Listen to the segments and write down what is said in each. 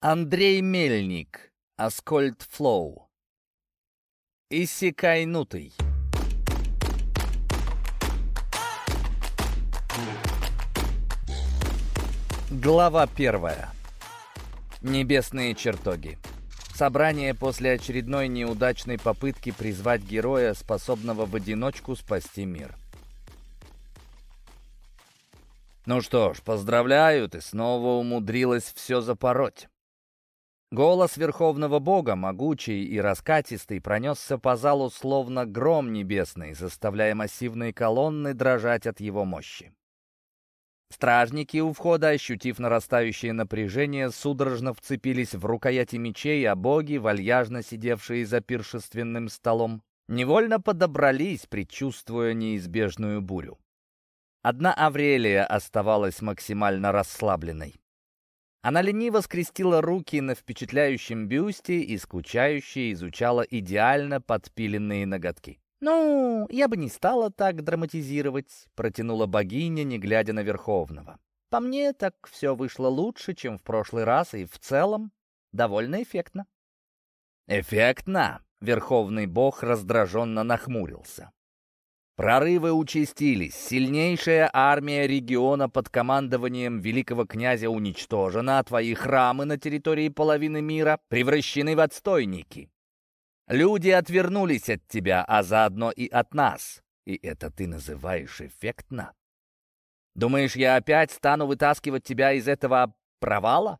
Андрей Мельник, Аскольд Флоу. Иссякайнутый. Глава первая. Небесные чертоги. Собрание после очередной неудачной попытки призвать героя, способного в одиночку спасти мир. Ну что ж, поздравляю, ты снова умудрилась все запороть. Голос Верховного Бога, могучий и раскатистый, пронесся по залу словно гром небесный, заставляя массивные колонны дрожать от его мощи. Стражники у входа, ощутив нарастающее напряжение, судорожно вцепились в рукояти мечей, а боги, вальяжно сидевшие за пиршественным столом, невольно подобрались, предчувствуя неизбежную бурю. Одна Аврелия оставалась максимально расслабленной. Она лениво скрестила руки на впечатляющем бюсте и скучающе изучала идеально подпиленные ноготки. «Ну, я бы не стала так драматизировать», — протянула богиня, не глядя на Верховного. «По мне, так все вышло лучше, чем в прошлый раз, и в целом довольно эффектно». «Эффектно?» — Верховный Бог раздраженно нахмурился. Прорывы участились. Сильнейшая армия региона под командованием великого князя уничтожена, а твои храмы на территории половины мира превращены в отстойники. Люди отвернулись от тебя, а заодно и от нас. И это ты называешь эффектно? Думаешь, я опять стану вытаскивать тебя из этого провала?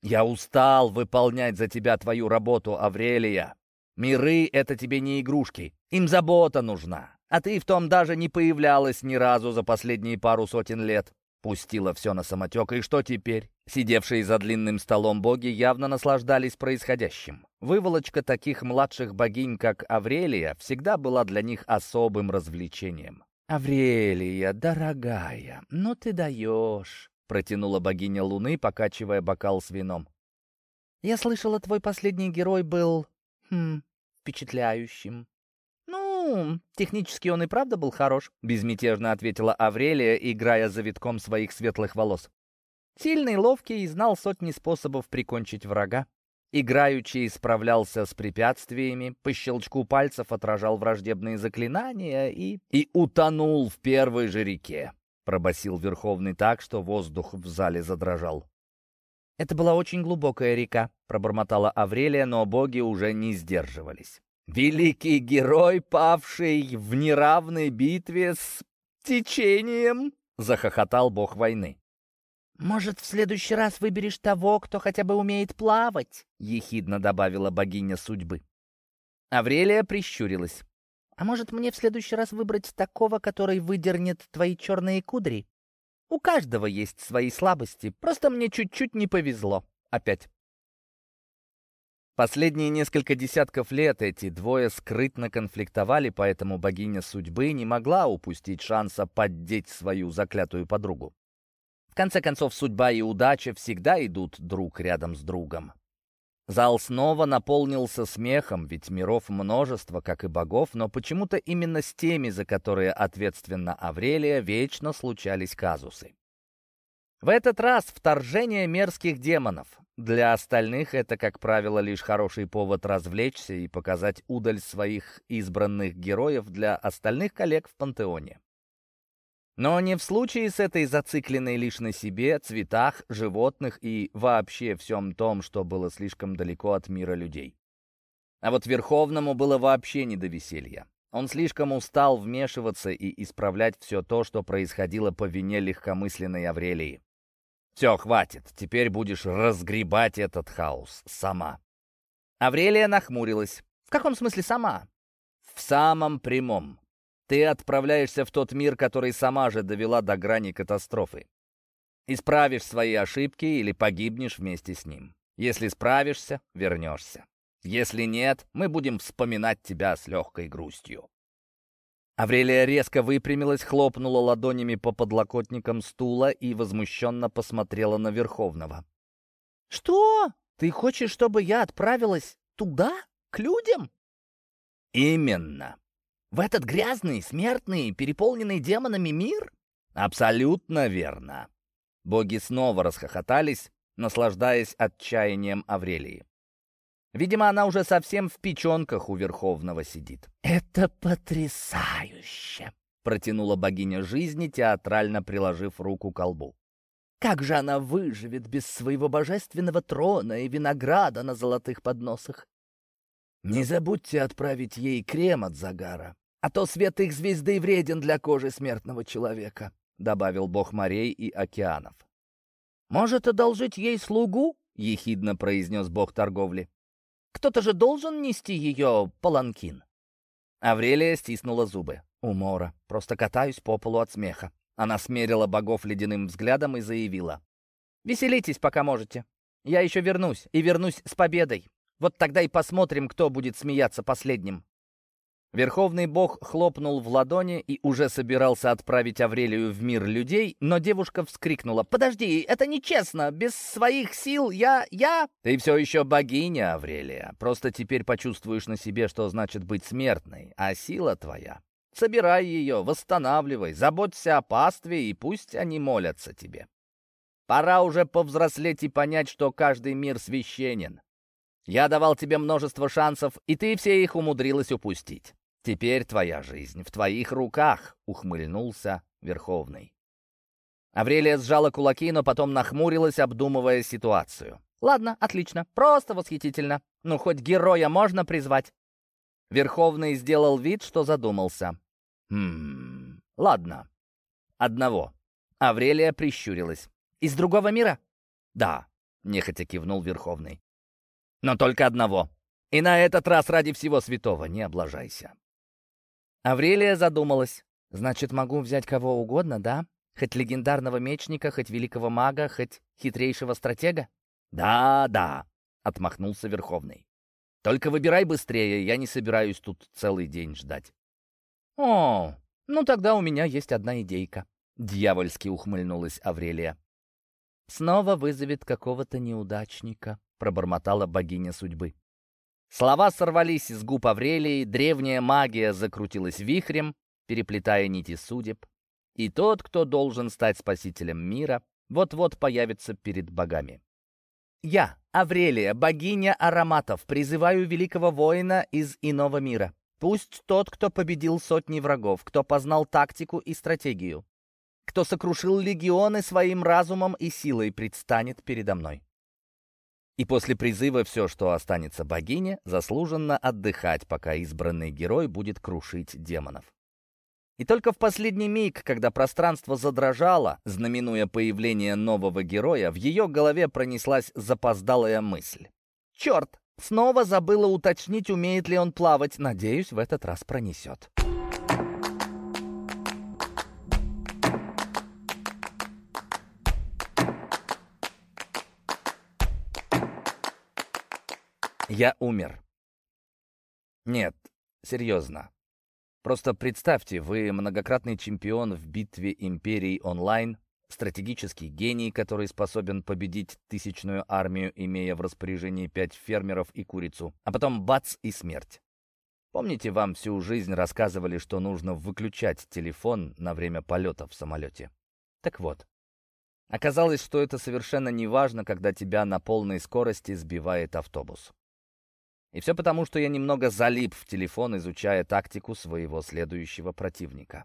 Я устал выполнять за тебя твою работу, Аврелия. Миры — это тебе не игрушки. Им забота нужна. А ты в том даже не появлялась ни разу за последние пару сотен лет. Пустила все на самотек, и что теперь? Сидевшие за длинным столом боги явно наслаждались происходящим. Выволочка таких младших богинь, как Аврелия, всегда была для них особым развлечением. «Аврелия, дорогая, ну ты даешь!» — протянула богиня Луны, покачивая бокал с вином. «Я слышала, твой последний герой был... Хм, впечатляющим. «Ну, технически он и правда был хорош», — безмятежно ответила Аврелия, играя завитком своих светлых волос. «Сильный, ловкий и знал сотни способов прикончить врага. Играючи справлялся с препятствиями, по щелчку пальцев отражал враждебные заклинания и... и утонул в первой же реке», — пробасил Верховный так, что воздух в зале задрожал. «Это была очень глубокая река», — пробормотала Аврелия, но боги уже не сдерживались. Великий герой, павший в неравной битве с течением, захохотал бог войны. «Может, в следующий раз выберешь того, кто хотя бы умеет плавать?» — ехидно добавила богиня судьбы. Аврелия прищурилась. «А может, мне в следующий раз выбрать такого, который выдернет твои черные кудри? У каждого есть свои слабости, просто мне чуть-чуть не повезло. Опять». Последние несколько десятков лет эти двое скрытно конфликтовали, поэтому богиня судьбы не могла упустить шанса поддеть свою заклятую подругу. В конце концов, судьба и удача всегда идут друг рядом с другом. Зал снова наполнился смехом, ведь миров множество, как и богов, но почему-то именно с теми, за которые ответственна Аврелия, вечно случались казусы. В этот раз вторжение мерзких демонов. Для остальных это, как правило, лишь хороший повод развлечься и показать удаль своих избранных героев для остальных коллег в пантеоне. Но не в случае с этой зацикленной лишь на себе, цветах, животных и вообще всем том, что было слишком далеко от мира людей. А вот Верховному было вообще не до веселья. Он слишком устал вмешиваться и исправлять все то, что происходило по вине легкомысленной Аврелии. Все, хватит, теперь будешь разгребать этот хаос сама. Аврелия нахмурилась. В каком смысле сама? В самом прямом. Ты отправляешься в тот мир, который сама же довела до грани катастрофы. Исправишь свои ошибки или погибнешь вместе с ним. Если справишься, вернешься. Если нет, мы будем вспоминать тебя с легкой грустью. Аврелия резко выпрямилась, хлопнула ладонями по подлокотникам стула и возмущенно посмотрела на Верховного. «Что? Ты хочешь, чтобы я отправилась туда, к людям?» «Именно. В этот грязный, смертный, переполненный демонами мир?» «Абсолютно верно». Боги снова расхохотались, наслаждаясь отчаянием Аврелии. Видимо, она уже совсем в печенках у Верховного сидит. «Это потрясающе!» — протянула богиня жизни, театрально приложив руку к колбу. «Как же она выживет без своего божественного трона и винограда на золотых подносах?» «Не забудьте отправить ей крем от загара, а то свет их звезды вреден для кожи смертного человека», — добавил бог морей и океанов. «Может, одолжить ей слугу?» — ехидно произнес бог торговли. Кто-то же должен нести ее паланкин. Аврелия стиснула зубы. Умора. Просто катаюсь по полу от смеха. Она смерила богов ледяным взглядом и заявила. «Веселитесь, пока можете. Я еще вернусь, и вернусь с победой. Вот тогда и посмотрим, кто будет смеяться последним». Верховный бог хлопнул в ладони и уже собирался отправить Аврелию в мир людей, но девушка вскрикнула. «Подожди, это нечестно! Без своих сил я... я...» «Ты все еще богиня, Аврелия. Просто теперь почувствуешь на себе, что значит быть смертной, а сила твоя. Собирай ее, восстанавливай, заботься о пастве, и пусть они молятся тебе. Пора уже повзрослеть и понять, что каждый мир священен. Я давал тебе множество шансов, и ты все их умудрилась упустить. «Теперь твоя жизнь в твоих руках», — ухмыльнулся Верховный. Аврелия сжала кулаки, но потом нахмурилась, обдумывая ситуацию. «Ладно, отлично, просто восхитительно. Ну, хоть героя можно призвать». Верховный сделал вид, что задумался. «Хм, ладно. Одного». Аврелия прищурилась. «Из другого мира?» «Да», — нехотя кивнул Верховный. «Но только одного. И на этот раз ради всего святого не облажайся». Аврелия задумалась. «Значит, могу взять кого угодно, да? Хоть легендарного мечника, хоть великого мага, хоть хитрейшего стратега?» «Да, да», — отмахнулся Верховный. «Только выбирай быстрее, я не собираюсь тут целый день ждать». «О, ну тогда у меня есть одна идейка», — дьявольски ухмыльнулась Аврелия. «Снова вызовет какого-то неудачника», — пробормотала богиня судьбы. Слова сорвались из губ Аврелии, древняя магия закрутилась вихрем, переплетая нити судеб. И тот, кто должен стать спасителем мира, вот-вот появится перед богами. «Я, Аврелия, богиня ароматов, призываю великого воина из иного мира. Пусть тот, кто победил сотни врагов, кто познал тактику и стратегию, кто сокрушил легионы своим разумом и силой, предстанет передо мной. И после призыва все, что останется богине, заслуженно отдыхать, пока избранный герой будет крушить демонов. И только в последний миг, когда пространство задрожало, знаменуя появление нового героя, в ее голове пронеслась запоздалая мысль. «Черт! Снова забыла уточнить, умеет ли он плавать. Надеюсь, в этот раз пронесет». Я умер. Нет, серьезно. Просто представьте, вы многократный чемпион в битве империй онлайн, стратегический гений, который способен победить тысячную армию, имея в распоряжении пять фермеров и курицу, а потом бац и смерть. Помните, вам всю жизнь рассказывали, что нужно выключать телефон на время полета в самолете? Так вот, оказалось, что это совершенно не важно, когда тебя на полной скорости сбивает автобус. И все потому, что я немного залип в телефон, изучая тактику своего следующего противника.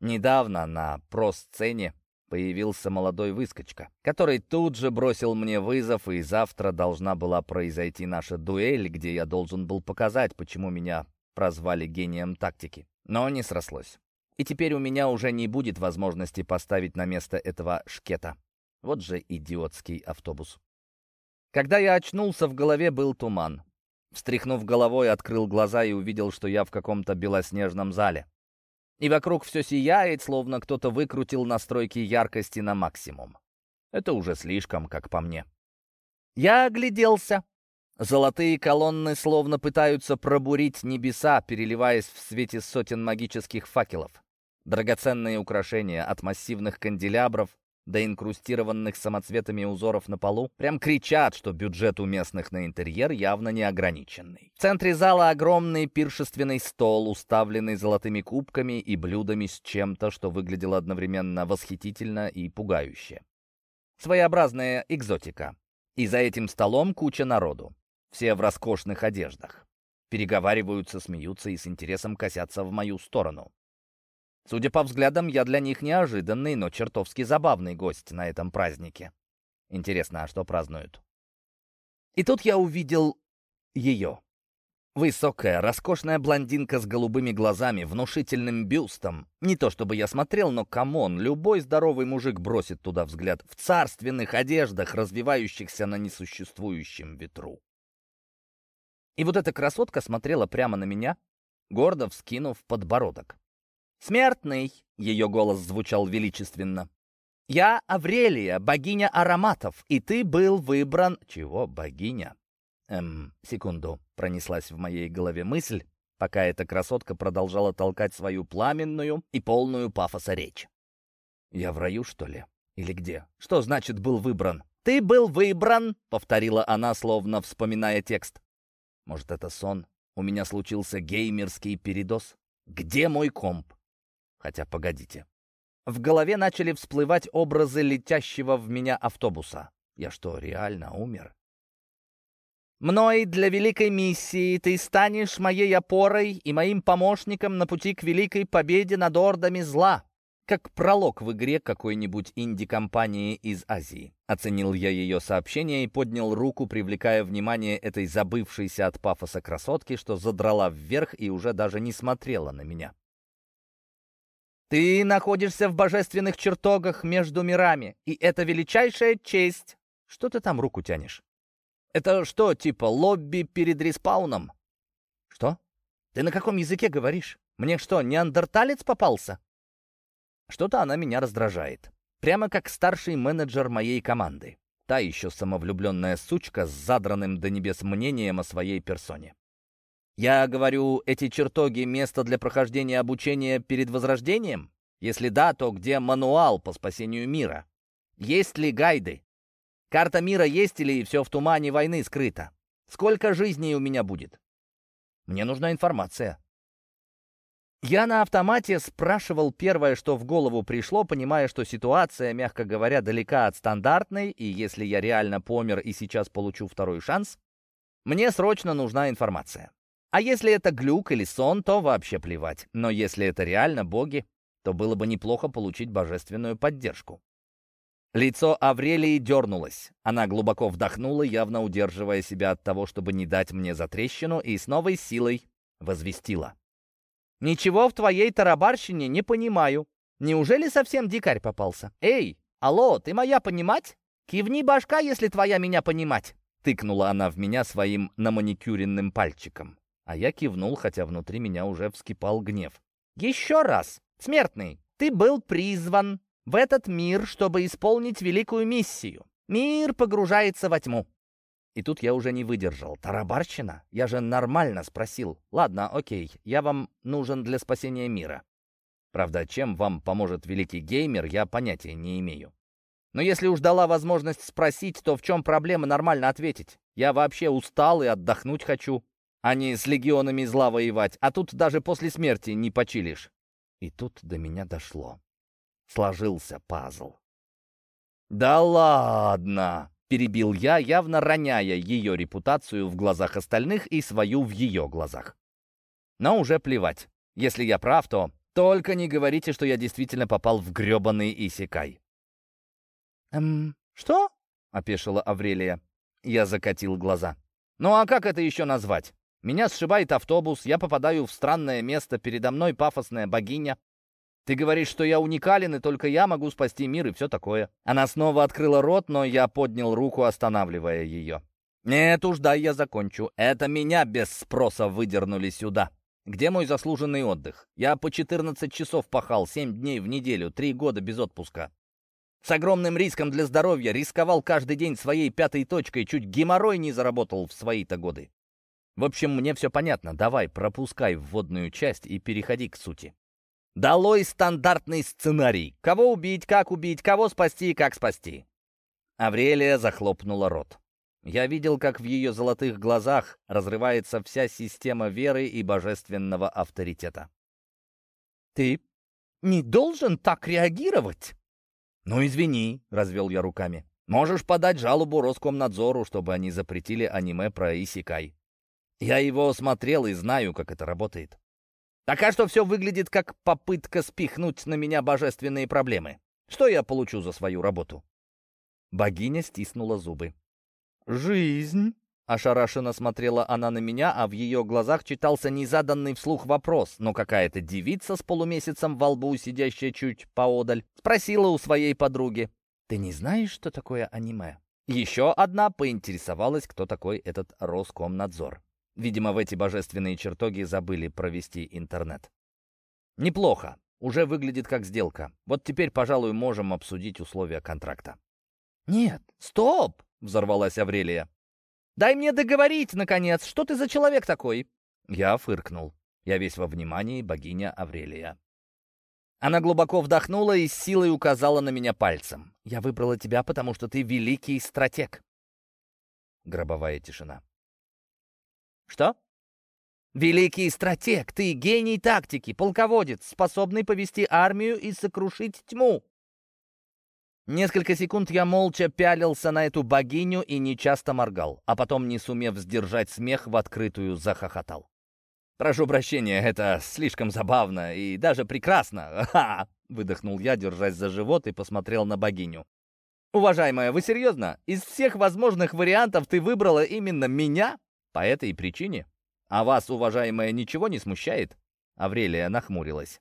Недавно на про-сцене появился молодой выскочка, который тут же бросил мне вызов, и завтра должна была произойти наша дуэль, где я должен был показать, почему меня прозвали гением тактики. Но не срослось. И теперь у меня уже не будет возможности поставить на место этого шкета. Вот же идиотский автобус. Когда я очнулся, в голове был туман. Встряхнув головой, открыл глаза и увидел, что я в каком-то белоснежном зале. И вокруг все сияет, словно кто-то выкрутил настройки яркости на максимум. Это уже слишком, как по мне. Я огляделся. Золотые колонны словно пытаются пробурить небеса, переливаясь в свете сотен магических факелов. Драгоценные украшения от массивных канделябров до инкрустированных самоцветами узоров на полу, прям кричат, что бюджет у местных на интерьер явно не ограниченный. В центре зала огромный пиршественный стол, уставленный золотыми кубками и блюдами с чем-то, что выглядело одновременно восхитительно и пугающе. Своеобразная экзотика. И за этим столом куча народу. Все в роскошных одеждах. Переговариваются, смеются и с интересом косятся в мою сторону. Судя по взглядам, я для них неожиданный, но чертовски забавный гость на этом празднике. Интересно, а что празднуют? И тут я увидел ее. Высокая, роскошная блондинка с голубыми глазами, внушительным бюстом. Не то чтобы я смотрел, но come on, любой здоровый мужик бросит туда взгляд в царственных одеждах, развевающихся на несуществующем ветру. И вот эта красотка смотрела прямо на меня, гордо вскинув подбородок. «Смертный!» — ее голос звучал величественно. «Я Аврелия, богиня ароматов, и ты был выбран...» «Чего богиня?» Эм, секунду, пронеслась в моей голове мысль, пока эта красотка продолжала толкать свою пламенную и полную пафоса речь. Я в раю, что ли? Или где? Что значит «был выбран»? «Ты был выбран», — повторила она, словно вспоминая текст. Может, это сон? У меня случился геймерский передоз? Где мой комп? Хотя, погодите. В голове начали всплывать образы летящего в меня автобуса. Я что, реально умер? Мной для великой миссии ты станешь моей опорой и моим помощником на пути к великой победе над ордами зла. Как пролог в игре какой-нибудь инди-компании из Азии. Оценил я ее сообщение и поднял руку, привлекая внимание этой забывшейся от пафоса красотки, что задрала вверх и уже даже не смотрела на меня. «Ты находишься в божественных чертогах между мирами, и это величайшая честь. Что ты там руку тянешь?» Это что, типа лобби перед респауном? Что? Ты на каком языке говоришь? Мне что, неандерталец попался? Что-то она меня раздражает. Прямо как старший менеджер моей команды. Та еще самовлюбленная сучка с задранным до небес мнением о своей персоне. Я говорю, эти чертоги — место для прохождения обучения перед возрождением? Если да, то где мануал по спасению мира? Есть ли гайды? Карта мира есть или все в тумане войны скрыто? Сколько жизней у меня будет? Мне нужна информация. Я на автомате спрашивал первое, что в голову пришло, понимая, что ситуация, мягко говоря, далека от стандартной, и если я реально помер и сейчас получу второй шанс, мне срочно нужна информация. А если это глюк или сон, то вообще плевать. Но если это реально боги, то было бы неплохо получить божественную поддержку. Лицо Аврелии дернулось. Она глубоко вдохнула, явно удерживая себя от того, чтобы не дать мне затрещину, и с новой силой возвестила. «Ничего в твоей тарабарщине не понимаю. Неужели совсем дикарь попался? Эй, алло, ты моя понимать? Кивни башка, если твоя меня понимать!» Тыкнула она в меня своим наманикюренным пальчиком. А я кивнул, хотя внутри меня уже вскипал гнев. «Еще раз, смертный, ты был призван в этот мир, чтобы исполнить великую миссию. Мир погружается во тьму. И тут я уже не выдержал. Тарабарщина? Я же нормально спросил. Ладно, окей, я вам нужен для спасения мира. Правда, чем вам поможет великий геймер, я понятия не имею. Но если уж дала возможность спросить, то в чем проблема нормально ответить? Я вообще устал и отдохнуть хочу, а не с легионами зла воевать. А тут даже после смерти не почилишь. И тут до меня дошло сложился пазл. «Да ладно!» — перебил я, явно роняя ее репутацию в глазах остальных и свою в ее глазах. Но уже плевать. Если я прав, то только не говорите, что я действительно попал в гребаный Исикай. «Эм, что?» — опешила Аврелия. Я закатил глаза. «Ну а как это еще назвать? Меня сшибает автобус, я попадаю в странное место, передо мной пафосная богиня, ты говоришь, что я уникален, и только я могу спасти мир, и все такое». Она снова открыла рот, но я поднял руку, останавливая ее. «Нет уж, дай я закончу. Это меня без спроса выдернули сюда. Где мой заслуженный отдых? Я по 14 часов пахал, 7 дней в неделю, 3 года без отпуска. С огромным риском для здоровья, рисковал каждый день своей пятой точкой, чуть геморрой не заработал в свои-то годы. В общем, мне все понятно. Давай, пропускай вводную часть и переходи к сути. Долой стандартный сценарий. Кого убить, как убить, кого спасти, как спасти. Аврелия захлопнула рот. Я видел, как в ее золотых глазах разрывается вся система веры и божественного авторитета. «Ты не должен так реагировать!» «Ну, извини», — развел я руками. Можешь подать жалобу Роскомнадзору, чтобы они запретили аниме про Исикай. Я его смотрел и знаю, как это работает. Так а что все выглядит как попытка спихнуть на меня божественные проблемы. Что я получу за свою работу?» Богиня стиснула зубы. «Жизнь!» — ошарашенно смотрела она на меня, а в ее глазах читался незаданный вслух вопрос, но какая-то девица с полумесяцем во лбу, сидящая чуть поодаль, спросила у своей подруги. «Ты не знаешь, что такое аниме?» Еще одна поинтересовалась, кто такой этот Роскомнадзор. Видимо, в эти божественные чертоги забыли провести интернет. Неплохо. Уже выглядит как сделка. Вот теперь, пожалуй, можем обсудить условия контракта. «Нет, стоп!» — взорвалась Аврелия. «Дай мне договорить, наконец! Что ты за человек такой?» Я фыркнул. Я весь во внимании богиня Аврелия. Она глубоко вдохнула и с силой указала на меня пальцем. «Я выбрала тебя, потому что ты великий стратег». Гробовая тишина. «Что?» «Великий стратег, ты гений тактики, полководец, способный повести армию и сокрушить тьму!» Несколько секунд я молча пялился на эту богиню и нечасто моргал, а потом, не сумев сдержать смех, в открытую захохотал. «Прошу прощения, это слишком забавно и даже прекрасно!» Ха! выдохнул я, держась за живот, и посмотрел на богиню. «Уважаемая, вы серьезно? Из всех возможных вариантов ты выбрала именно меня?» По этой причине? А вас, уважаемая, ничего не смущает?» Аврелия нахмурилась.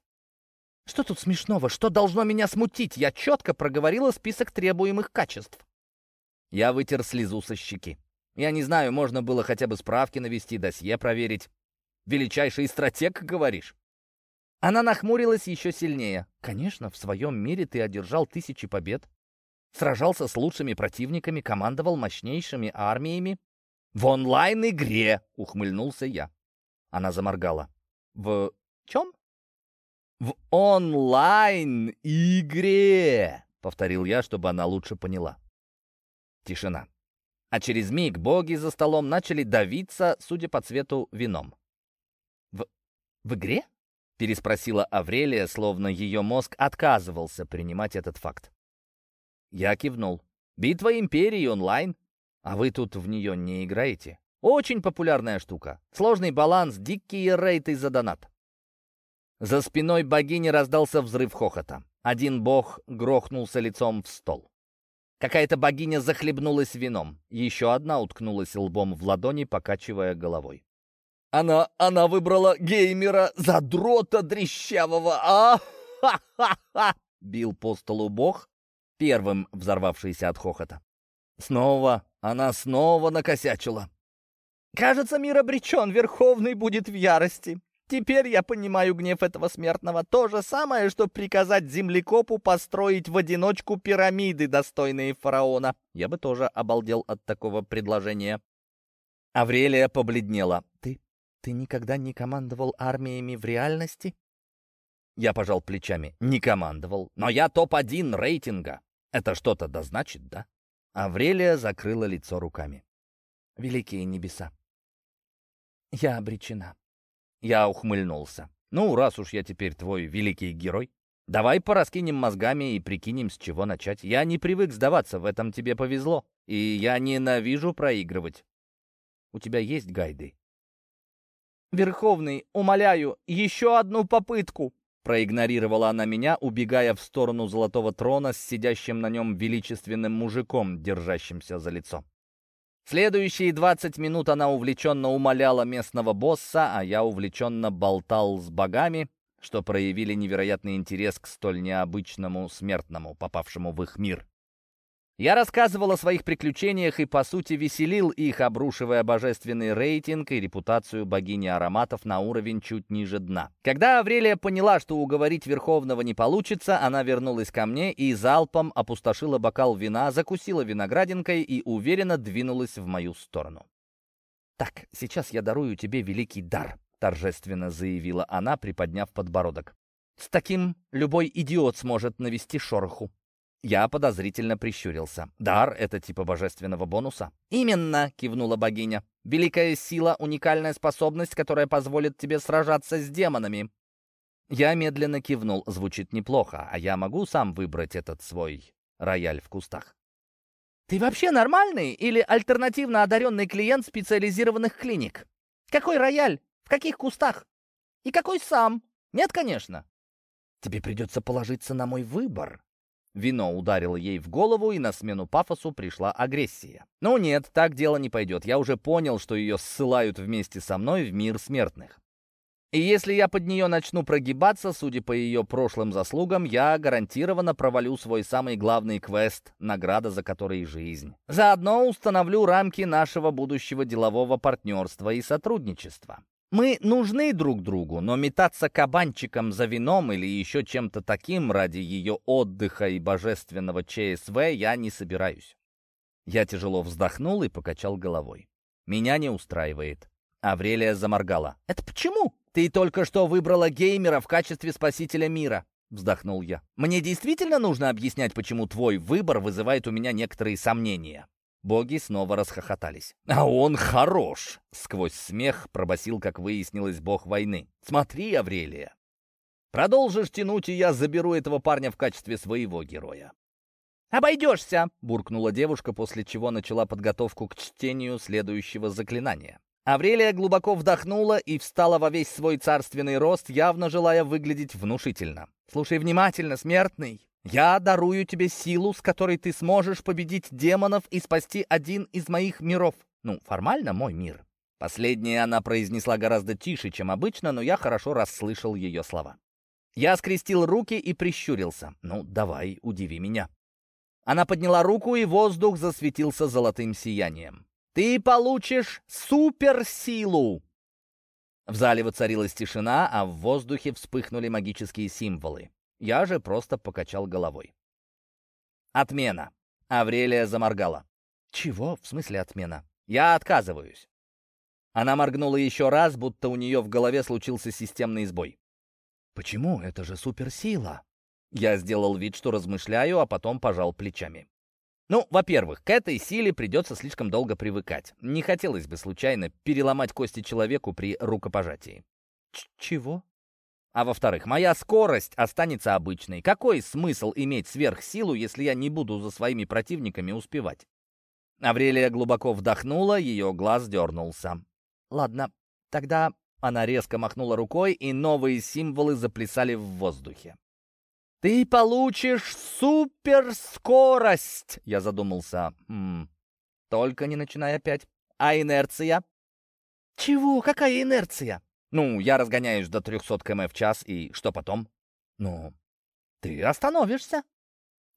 «Что тут смешного? Что должно меня смутить? Я четко проговорила список требуемых качеств». Я вытер слезу со щеки. Я не знаю, можно было хотя бы справки навести, досье проверить. «Величайший стратег, говоришь?» Она нахмурилась еще сильнее. «Конечно, в своем мире ты одержал тысячи побед, сражался с лучшими противниками, командовал мощнейшими армиями, «В онлайн-игре!» — ухмыльнулся я. Она заморгала. «В чем?» «В онлайн-игре!» — повторил я, чтобы она лучше поняла. Тишина. А через миг боги за столом начали давиться, судя по цвету, вином. «В... в игре?» — переспросила Аврелия, словно ее мозг отказывался принимать этот факт. Я кивнул. «Битва Империи онлайн. А вы тут в нее не играете? Очень популярная штука. Сложный баланс, дикие рейты за донат. За спиной богини раздался взрыв хохота. Один бог грохнулся лицом в стол. Какая-то богиня захлебнулась вином. Еще одна уткнулась лбом в ладони, покачивая головой. Она, она выбрала геймера, задрота дрещавого. а ха ха Бил по столу бог, первым взорвавшийся от хохота. Снова она снова накосячила. «Кажется, мир обречен, Верховный будет в ярости. Теперь я понимаю гнев этого смертного. То же самое, что приказать землекопу построить в одиночку пирамиды, достойные фараона. Я бы тоже обалдел от такого предложения». Аврелия побледнела. «Ты... ты никогда не командовал армиями в реальности?» Я пожал плечами. «Не командовал, но я топ-1 рейтинга. Это что-то да значит, да?» Аврелия закрыла лицо руками. «Великие небеса! Я обречена!» Я ухмыльнулся. «Ну, раз уж я теперь твой великий герой, давай пораскинем мозгами и прикинем, с чего начать. Я не привык сдаваться, в этом тебе повезло. И я ненавижу проигрывать. У тебя есть гайды?» «Верховный, умоляю, еще одну попытку!» Проигнорировала она меня, убегая в сторону золотого трона с сидящим на нем величественным мужиком, держащимся за лицо. Следующие 20 минут она увлеченно умоляла местного босса, а я увлеченно болтал с богами, что проявили невероятный интерес к столь необычному смертному, попавшему в их мир. Я рассказывал о своих приключениях и, по сути, веселил их, обрушивая божественный рейтинг и репутацию богини ароматов на уровень чуть ниже дна. Когда Аврелия поняла, что уговорить Верховного не получится, она вернулась ко мне и залпом опустошила бокал вина, закусила виноградинкой и уверенно двинулась в мою сторону. «Так, сейчас я дарую тебе великий дар», — торжественно заявила она, приподняв подбородок. «С таким любой идиот сможет навести шороху». Я подозрительно прищурился. «Дар — это типа божественного бонуса?» «Именно!» — кивнула богиня. «Великая сила — уникальная способность, которая позволит тебе сражаться с демонами». Я медленно кивнул. Звучит неплохо, а я могу сам выбрать этот свой рояль в кустах. Ты вообще нормальный или альтернативно одаренный клиент специализированных клиник? Какой рояль? В каких кустах? И какой сам? Нет, конечно. Тебе придется положиться на мой выбор. Вино ударило ей в голову, и на смену пафосу пришла агрессия. Ну нет, так дело не пойдет. Я уже понял, что ее ссылают вместе со мной в мир смертных. И если я под нее начну прогибаться, судя по ее прошлым заслугам, я гарантированно провалю свой самый главный квест, награда за который жизнь. Заодно установлю рамки нашего будущего делового партнерства и сотрудничества. Мы нужны друг другу, но метаться кабанчиком за вином или еще чем-то таким ради ее отдыха и божественного ЧСВ я не собираюсь. Я тяжело вздохнул и покачал головой. Меня не устраивает. Аврелия заморгала. «Это почему?» «Ты только что выбрала геймера в качестве спасителя мира», — вздохнул я. «Мне действительно нужно объяснять, почему твой выбор вызывает у меня некоторые сомнения». Боги снова расхохотались. «А он хорош!» — сквозь смех пробасил, как выяснилось, бог войны. «Смотри, Аврелия! Продолжишь тянуть, и я заберу этого парня в качестве своего героя». «Обойдешься!» — буркнула девушка, после чего начала подготовку к чтению следующего заклинания. Аврелия глубоко вдохнула и встала во весь свой царственный рост, явно желая выглядеть внушительно. «Слушай внимательно, смертный. Я дарую тебе силу, с которой ты сможешь победить демонов и спасти один из моих миров. Ну, формально мой мир». Последнее она произнесла гораздо тише, чем обычно, но я хорошо расслышал ее слова. Я скрестил руки и прищурился. «Ну, давай, удиви меня». Она подняла руку, и воздух засветился золотым сиянием. Ты получишь суперсилу!» В зале воцарилась тишина, а в воздухе вспыхнули магические символы. Я же просто покачал головой. «Отмена!» Аврелия заморгала. «Чего? В смысле отмена?» «Я отказываюсь!» Она моргнула еще раз, будто у нее в голове случился системный сбой. «Почему? Это же суперсила!» Я сделал вид, что размышляю, а потом пожал плечами. Ну, во-первых, к этой силе придется слишком долго привыкать. Не хотелось бы случайно переломать кости человеку при рукопожатии. Ч чего? А во-вторых, моя скорость останется обычной. Какой смысл иметь сверхсилу, если я не буду за своими противниками успевать? Аврелия глубоко вдохнула, ее глаз дернулся. «Ладно, тогда...» Она резко махнула рукой, и новые символы заплясали в воздухе. «Ты получишь суперскорость!» Я задумался. М -м, «Только не начинай опять. А инерция?» «Чего? Какая инерция?» «Ну, я разгоняюсь до 300 км в час, и что потом?» «Ну, ты остановишься».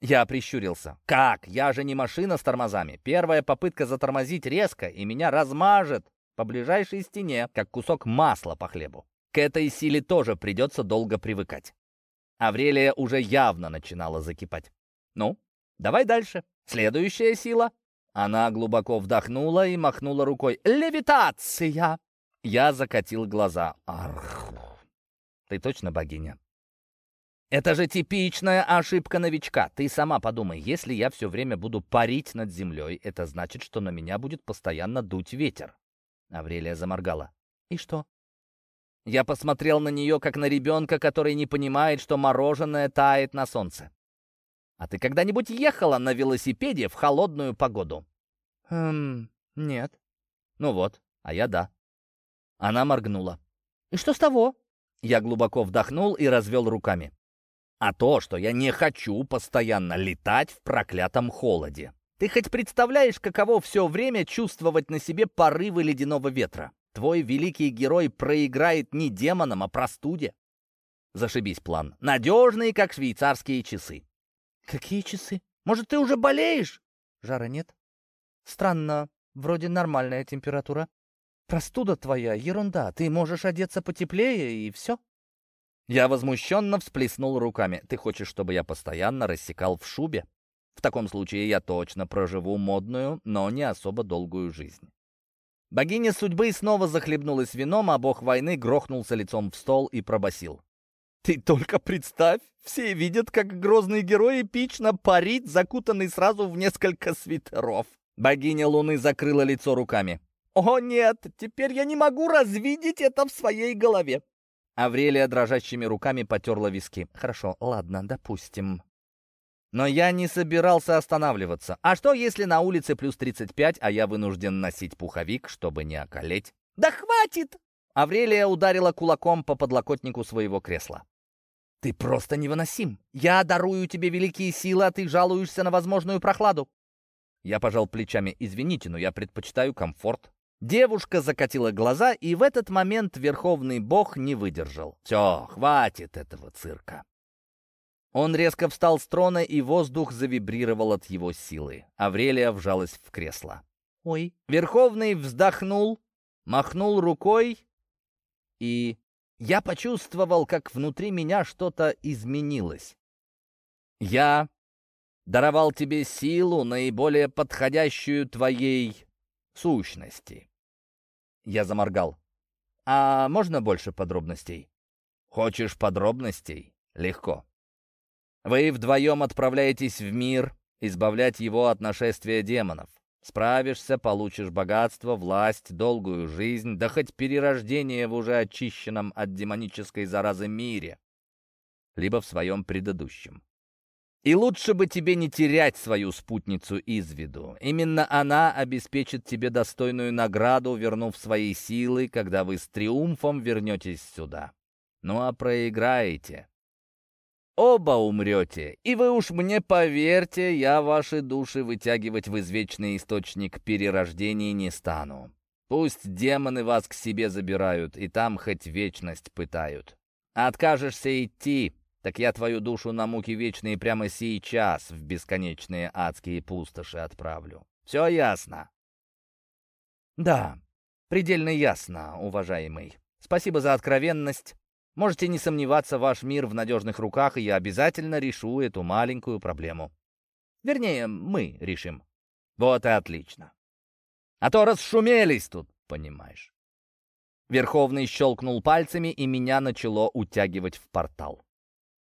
Я прищурился. «Как? Я же не машина с тормозами. Первая попытка затормозить резко, и меня размажет по ближайшей стене, как кусок масла по хлебу. К этой силе тоже придется долго привыкать. Аврелия уже явно начинала закипать. «Ну, давай дальше. Следующая сила». Она глубоко вдохнула и махнула рукой. «Левитация!» Я закатил глаза. «Арх! Ты точно богиня?» «Это же типичная ошибка новичка. Ты сама подумай, если я все время буду парить над землей, это значит, что на меня будет постоянно дуть ветер». Аврелия заморгала. «И что?» Я посмотрел на нее, как на ребенка, который не понимает, что мороженое тает на солнце. «А ты когда-нибудь ехала на велосипеде в холодную погоду?» «Эм, нет». «Ну вот, а я да». Она моргнула. «И что с того?» Я глубоко вдохнул и развел руками. «А то, что я не хочу постоянно летать в проклятом холоде. Ты хоть представляешь, каково все время чувствовать на себе порывы ледяного ветра? Твой великий герой проиграет не демонам, а простуде. Зашибись план. Надежный, как швейцарские часы. Какие часы? Может, ты уже болеешь? Жара нет. Странно. Вроде нормальная температура. Простуда твоя — ерунда. Ты можешь одеться потеплее, и все. Я возмущенно всплеснул руками. Ты хочешь, чтобы я постоянно рассекал в шубе? В таком случае я точно проживу модную, но не особо долгую жизнь. Богиня судьбы снова захлебнулась вином, а бог войны грохнулся лицом в стол и пробасил. «Ты только представь! Все видят, как грозный герой эпично парит, закутанный сразу в несколько свитеров!» Богиня Луны закрыла лицо руками. «О нет, теперь я не могу развидеть это в своей голове!» Аврелия дрожащими руками потерла виски. «Хорошо, ладно, допустим. Но я не собирался останавливаться. А что, если на улице плюс 35, а я вынужден носить пуховик, чтобы не околеть? «Да хватит!» Аврелия ударила кулаком по подлокотнику своего кресла. «Ты просто невыносим. Я дарую тебе великие силы, а ты жалуешься на возможную прохладу». Я пожал плечами. «Извините, но я предпочитаю комфорт». Девушка закатила глаза, и в этот момент Верховный Бог не выдержал. «Все, хватит этого цирка». Он резко встал с трона, и воздух завибрировал от его силы. Аврелия вжалась в кресло. «Ой». Верховный вздохнул, махнул рукой, и я почувствовал, как внутри меня что-то изменилось. Я даровал тебе силу, наиболее подходящую твоей сущности. Я заморгал. А можно больше подробностей? Хочешь подробностей? Легко. Вы вдвоем отправляетесь в мир избавлять его от нашествия демонов. Справишься, получишь богатство, власть, долгую жизнь, да хоть перерождение в уже очищенном от демонической заразы мире, либо в своем предыдущем. И лучше бы тебе не терять свою спутницу из виду. Именно она обеспечит тебе достойную награду, вернув свои силы, когда вы с триумфом вернетесь сюда. Ну а проиграете, Оба умрете, и вы уж мне поверьте, я ваши души вытягивать в извечный источник перерождений не стану. Пусть демоны вас к себе забирают, и там хоть вечность пытают. откажешься идти, так я твою душу на муки вечные прямо сейчас в бесконечные адские пустоши отправлю. Все ясно?» «Да, предельно ясно, уважаемый. Спасибо за откровенность. Можете не сомневаться, ваш мир в надежных руках, и я обязательно решу эту маленькую проблему. Вернее, мы решим. Вот и отлично. А то расшумелись тут, понимаешь. Верховный щелкнул пальцами, и меня начало утягивать в портал.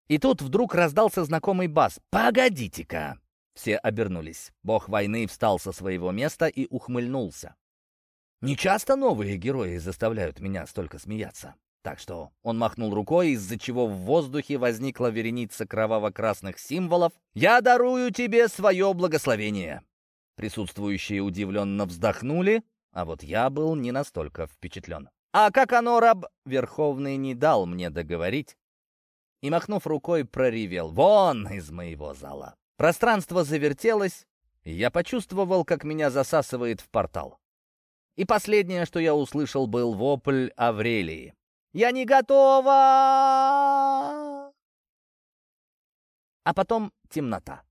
И тут вдруг раздался знакомый бас. «Погодите-ка!» Все обернулись. Бог войны встал со своего места и ухмыльнулся. «Не часто новые герои заставляют меня столько смеяться. Так что он махнул рукой, из-за чего в воздухе возникла вереница кроваво-красных символов. «Я дарую тебе свое благословение!» Присутствующие удивленно вздохнули, а вот я был не настолько впечатлен. «А как оно, раб?» Верховный не дал мне договорить и, махнув рукой, проревел «Вон из моего зала!» Пространство завертелось, и я почувствовал, как меня засасывает в портал. И последнее, что я услышал, был вопль Аврелии. Я не готова!» А потом темнота.